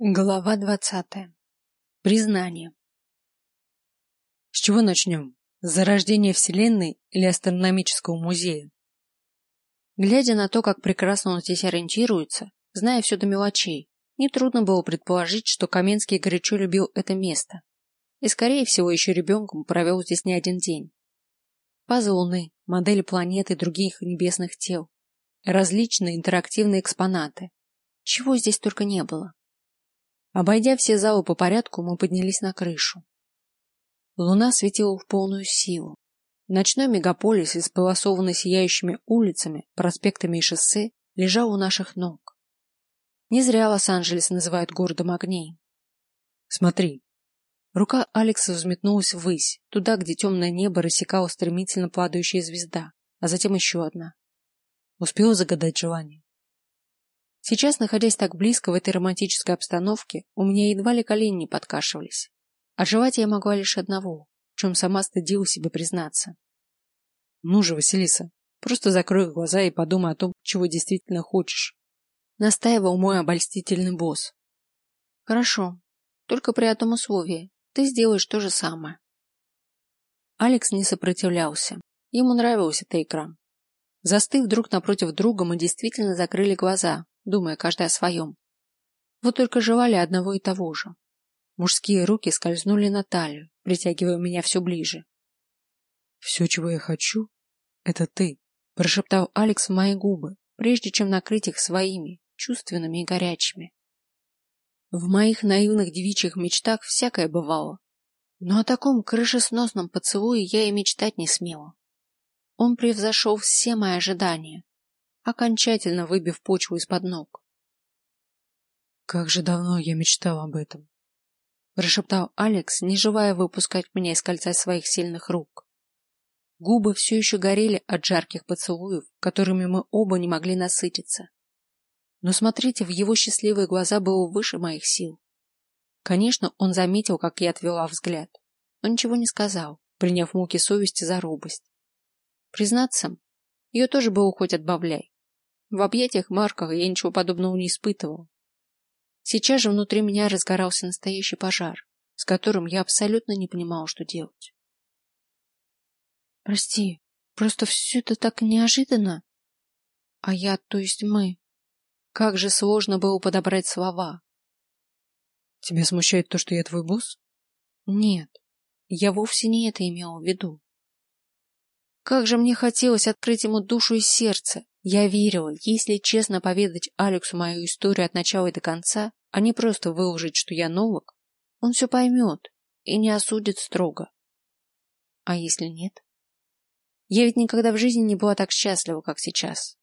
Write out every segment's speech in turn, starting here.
Глава двадцатая. Признание. С чего начнем? С зарождения Вселенной или астрономического музея? Глядя на то, как прекрасно он здесь ориентируется, зная все до мелочей, нетрудно было предположить, что Каменский горячо любил это место. И, скорее всего, еще ребенком провел здесь не один день. Пазы Луны, модели планет и других небесных тел, различные интерактивные экспонаты. Чего здесь только не было. Обойдя все залы по порядку, мы поднялись на крышу. Луна светила в полную силу. Ночной мегаполис, исполосованный сияющими улицами, проспектами и шоссе, лежал у наших ног. Не зря Лос-Анджелес называют городом огней. Смотри. Рука Алекса взметнулась ввысь, туда, где темное небо рассекала стремительно падающая звезда, а затем еще одна. Успела загадать желание? Сейчас, находясь так близко в этой романтической обстановке, у меня едва ли колени не подкашивались. А я могла лишь одного, в чем сама стыдила себе признаться. Ну же, Василиса, просто закрой глаза и подумай о том, чего действительно хочешь. Настаивал мой обольстительный босс. Хорошо, только при одном условии. Ты сделаешь то же самое. Алекс не сопротивлялся. Ему нравилась эта игра. Застыв друг напротив друга, мы действительно закрыли глаза, думая каждый о своем. Вот только желали одного и того же. Мужские руки скользнули на талию, притягивая меня все ближе. «Все, чего я хочу, это ты», — прошептал Алекс в мои губы, прежде чем накрыть их своими, чувственными и горячими. В моих наивных девичьих мечтах всякое бывало, но о таком крышесносном поцелуе я и мечтать не смела. Он превзошел все мои ожидания, окончательно выбив почву из-под ног. Как же давно я мечтал об этом, прошептал Алекс, не желая выпускать меня из кольца своих сильных рук. Губы все еще горели от жарких поцелуев, которыми мы оба не могли насытиться. Но смотрите, в его счастливые глаза было выше моих сил. Конечно, он заметил, как я отвела взгляд, но ничего не сказал, приняв муки совести за робость. Признаться, ее тоже было хоть отбавляй. В объятиях Маркова я ничего подобного не испытывал. Сейчас же внутри меня разгорался настоящий пожар, с которым я абсолютно не понимал, что делать. Прости, просто все это так неожиданно. А я, то есть мы. Как же сложно было подобрать слова. Тебя смущает то, что я твой босс? Нет, я вовсе не это имела в виду. Как же мне хотелось открыть ему душу и сердце, я верила, если честно поведать Алексу мою историю от начала и до конца, а не просто выложить, что я новок, он все поймет и не осудит строго. А если нет? Я ведь никогда в жизни не была так счастлива, как сейчас.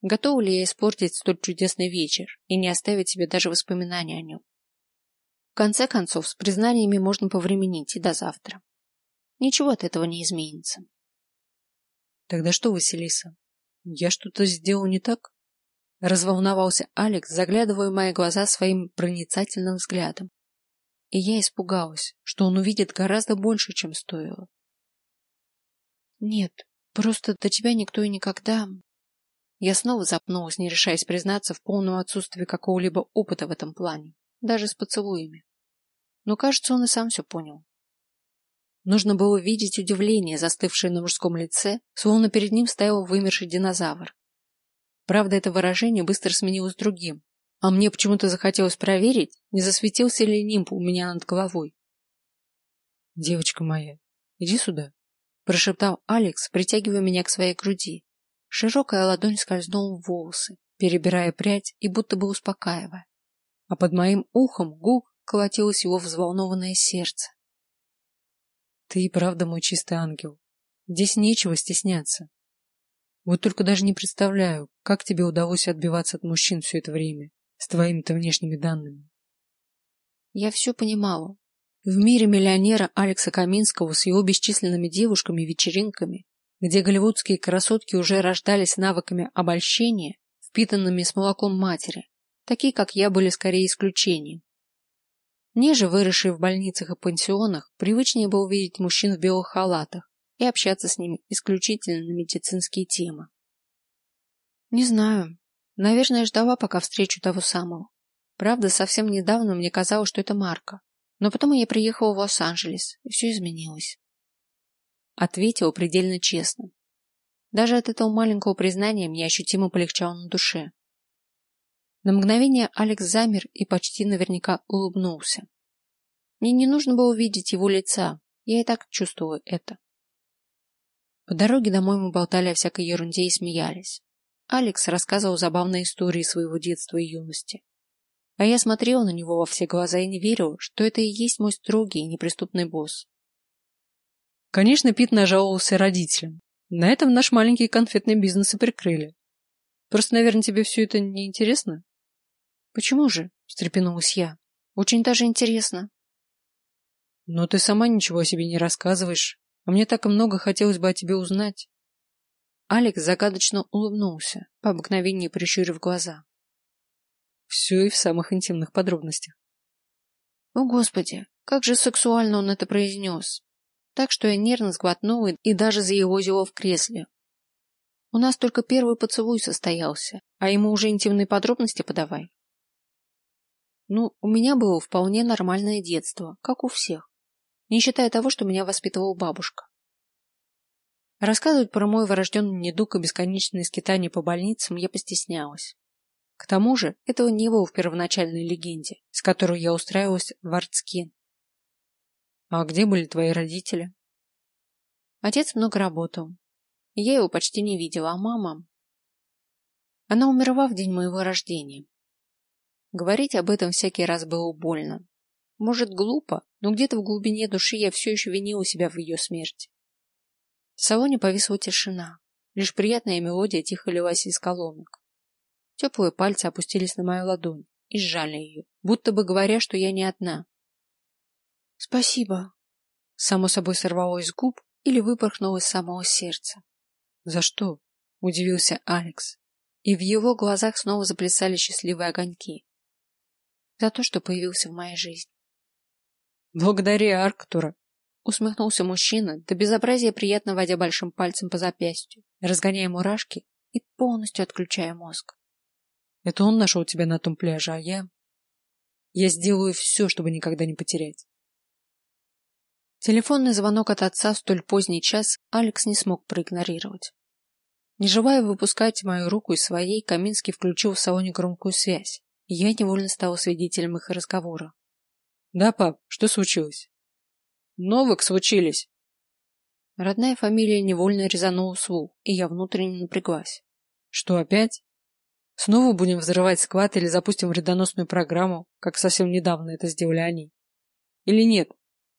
Готова ли я испортить столь чудесный вечер и не оставить себе даже воспоминания о нем? В конце концов, с признаниями можно повременить и до завтра. Ничего от этого не изменится. Тогда что, Василиса, я что-то сделал не так? Разволновался Алекс, заглядывая в мои глаза своим проницательным взглядом. И я испугалась, что он увидит гораздо больше, чем стоило. Нет, просто до тебя никто и никогда. Я снова запнулась, не решаясь признаться в полном отсутствии какого-либо опыта в этом плане, даже с поцелуями. Но, кажется, он и сам все понял. Нужно было видеть удивление, застывшее на мужском лице, словно перед ним стоял вымерший динозавр. Правда, это выражение быстро сменилось другим, а мне почему-то захотелось проверить, не засветился ли нимб у меня над головой. «Девочка моя, иди сюда», — прошептал Алекс, притягивая меня к своей груди. Широкая ладонь скользнула в волосы, перебирая прядь и будто бы успокаивая. А под моим ухом гук колотилось его взволнованное сердце. Ты и правда мой чистый ангел. Здесь нечего стесняться. Вот только даже не представляю, как тебе удалось отбиваться от мужчин все это время, с твоими-то внешними данными. Я все понимала. В мире миллионера Алекса Каминского с его бесчисленными девушками и вечеринками, где голливудские красотки уже рождались навыками обольщения, впитанными с молоком матери, такие, как я, были скорее исключением. Мне же, выросшие в больницах и пансионах, привычнее было видеть мужчин в белых халатах и общаться с ними исключительно на медицинские темы. Не знаю. Наверное, ждала, пока встречу того самого. Правда, совсем недавно мне казалось, что это Марка. Но потом я приехала в Лос-Анджелес, и все изменилось. Ответила предельно честно. Даже от этого маленького признания мне ощутимо полегчало на душе. На мгновение Алекс замер и почти наверняка улыбнулся. Мне не нужно было видеть его лица, я и так чувствовала это. По дороге домой мы болтали о всякой ерунде и смеялись. Алекс рассказывал забавные истории своего детства и юности. А я смотрела на него во все глаза и не верила, что это и есть мой строгий и неприступный босс. Конечно, Пит нажаловался родителям. На этом наш маленький конфетный бизнес и прикрыли. Просто, наверное, тебе все это не интересно? Почему же? встрепенулась я. Очень даже интересно. Но ты сама ничего о себе не рассказываешь, а мне так много хотелось бы о тебе узнать. Алекс загадочно улыбнулся, по обыкновению прищурив глаза. Все и в самых интимных подробностях. О, Господи, как же сексуально он это произнес. Так что я нервно сглотнула и даже заелозила в кресле. У нас только первый поцелуй состоялся, а ему уже интимные подробности подавай. Ну, у меня было вполне нормальное детство, как у всех не считая того, что меня воспитывала бабушка. Рассказывать про мой врожденный недуг и бесконечные скитания по больницам я постеснялась. К тому же этого не было в первоначальной легенде, с которой я устраивалась в Артскин. А где были твои родители? Отец много работал. Я его почти не видела, а мама... Она умерла в день моего рождения. Говорить об этом всякий раз было больно, может, глупо, но где-то в глубине души я все еще винила себя в ее смерти. В салоне повисла тишина. Лишь приятная мелодия тихо лилась из колонок. Теплые пальцы опустились на мою ладонь и сжали ее, будто бы говоря, что я не одна. Спасибо. Само собой сорвалось с губ или выпорхнуло из самого сердца. За что? Удивился Алекс. И в его глазах снова заплясали счастливые огоньки. За то, что появился в моей жизни. Благодари Арктура. Усмехнулся мужчина, до безобразия приятно водя большим пальцем по запястью, разгоняя мурашки и полностью отключая мозг. Это он нашел тебя на том пляже, а я... Я сделаю все, чтобы никогда не потерять. Телефонный звонок от отца в столь поздний час Алекс не смог проигнорировать. Не желая выпускать мою руку из своей, Каминский включил в салоне громкую связь, и я невольно стал свидетелем их разговора. Да, пап, что случилось? Новых случились. Родная фамилия невольно резанула слух, и я внутренне напряглась. Что опять? Снова будем взрывать склад или запустим вредоносную программу, как совсем недавно это сделали они? Или нет?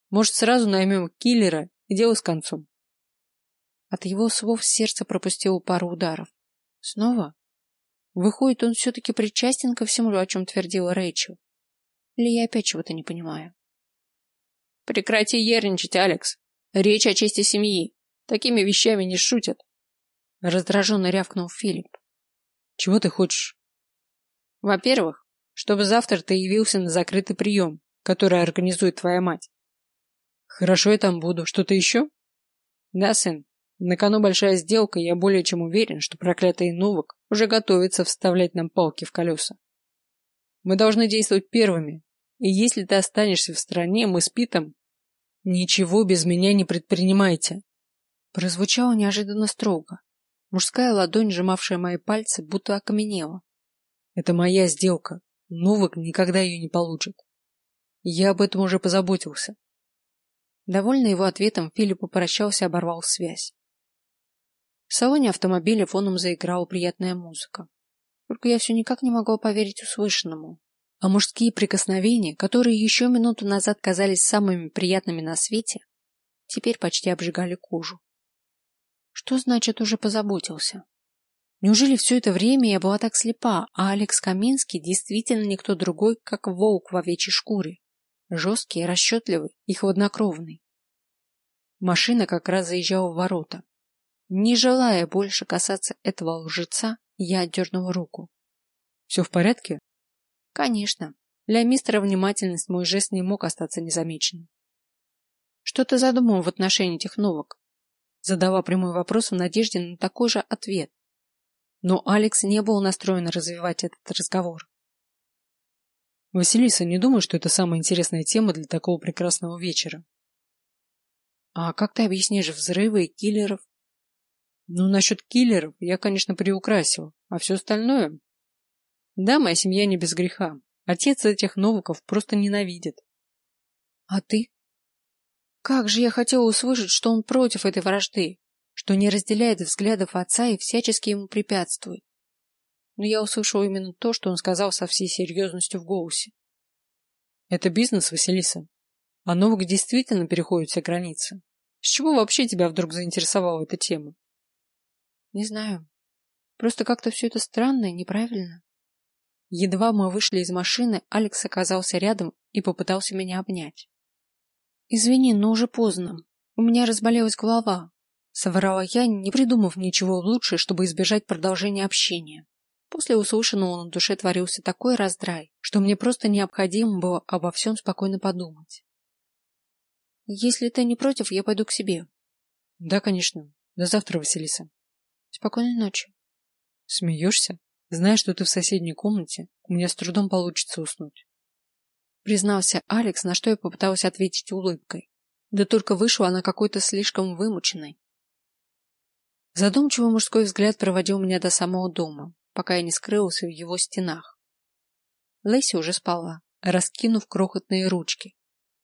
Может, сразу наймем киллера и дело с концом? От его слов сердце пропустило пару ударов. Снова? Выходит, он все-таки причастен ко всему, о чем твердила Рэйчел. Или я опять чего-то не понимаю? Прекрати ерничать, Алекс. Речь о чести семьи. Такими вещами не шутят. Раздраженно рявкнул Филипп. Чего ты хочешь? Во-первых, чтобы завтра ты явился на закрытый прием, который организует твоя мать. Хорошо, я там буду. Что-то еще? Да, сын. На кону большая сделка, и я более чем уверен, что проклятый Новак уже готовится вставлять нам палки в колеса. Мы должны действовать первыми, и если ты останешься в стране, мы с Питом ничего без меня не предпринимайте. Прозвучало неожиданно строго. Мужская ладонь, сжимавшая мои пальцы, будто окаменела. Это моя сделка. Новак никогда ее не получит. Я об этом уже позаботился. Довольный его ответом, Филипп попрощался и оборвал связь. В салоне автомобиля фоном заиграла приятная музыка. Только я все никак не могла поверить услышанному а мужские прикосновения, которые еще минуту назад казались самыми приятными на свете, теперь почти обжигали кожу. Что значит уже позаботился? Неужели все это время я была так слепа, а Алекс Каминский действительно никто другой, как волк в овечьей шкуре, жесткий, расчетливый и хладнокровный? Машина как раз заезжала в ворота. Не желая больше касаться этого лжеца, я отдернула руку. Все в порядке? Конечно. Для мистера внимательность мой жест не мог остаться незамеченным. Что ты задумал в отношении этих новок? Задала прямой вопрос в надежде на такой же ответ. Но Алекс не был настроен развивать этот разговор. Василиса, не думаю, что это самая интересная тема для такого прекрасного вечера. А как ты объяснишь взрывы и киллеров? Ну, насчет киллеров я, конечно, приукрасил, а все остальное... Да, моя семья не без греха. Отец этих Новиков просто ненавидит. А ты? Как же я хотела услышать, что он против этой вражды, что не разделяет взглядов отца и всячески ему препятствует. Но я услышал именно то, что он сказал со всей серьезностью в голосе. Это бизнес, Василиса. А Новик действительно переходит все границы. С чего вообще тебя вдруг заинтересовала эта тема? Не знаю. Просто как-то все это странно и неправильно. Едва мы вышли из машины, Алекс оказался рядом и попытался меня обнять. Извини, но уже поздно. У меня разболелась голова. Соврала я, не придумав ничего лучше, чтобы избежать продолжения общения. После услышанного на душе творился такой раздрай, что мне просто необходимо было обо всем спокойно подумать. Если ты не против, я пойду к себе. Да, конечно. До завтра, Василиса. Спокойной ночи. Смеешься? Зная, что ты в соседней комнате, у меня с трудом получится уснуть. Признался Алекс, на что я попыталась ответить улыбкой. Да только вышла она какой-то слишком вымученной. Задумчивый мужской взгляд проводил меня до самого дома, пока я не скрылся в его стенах. Лэйси уже спала, раскинув крохотные ручки.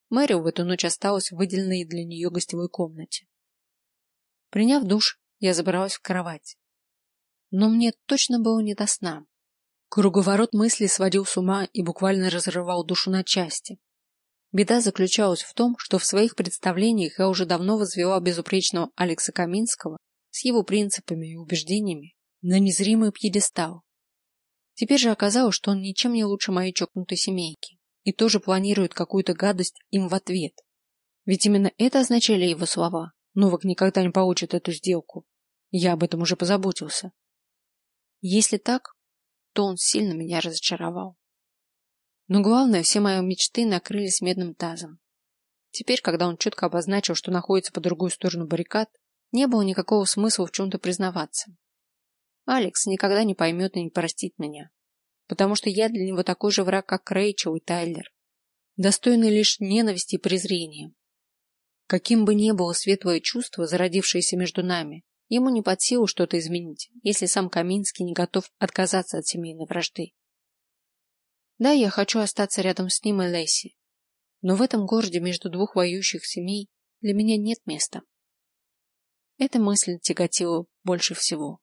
Мэрио в эту ночь осталась в выделенной для нее гостевой комнате. Приняв душ, я забралась в кровать. Но мне точно было не до сна. Круговорот мыслей сводил с ума и буквально разрывал душу на части. Беда заключалась в том, что в своих представлениях я уже давно возвела безупречного Алекса Каминского с его принципами и убеждениями на незримый пьедестал. Теперь же оказалось, что он ничем не лучше моей чокнутой семейки и тоже планирует какую-то гадость им в ответ. Ведь именно это означали его слова. Новак никогда не получит эту сделку. Я об этом уже позаботился. Если так, то он сильно меня разочаровал. Но главное, все мои мечты накрылись медным тазом. Теперь, когда он четко обозначил, что находится по другую сторону баррикад, не было никакого смысла в чем-то признаваться. Алекс никогда не поймет и не простит меня, потому что я для него такой же враг, как Рэйчел и Тайлер, достойный лишь ненависти и презрения. Каким бы ни было светлое чувство, зародившееся между нами, ему не под силу что-то изменить, если сам Каминский не готов отказаться от семейной вражды. Да, я хочу остаться рядом с ним и Лесси, но в этом городе между двух воюющих семей для меня нет места. Эта мысль тяготила больше всего.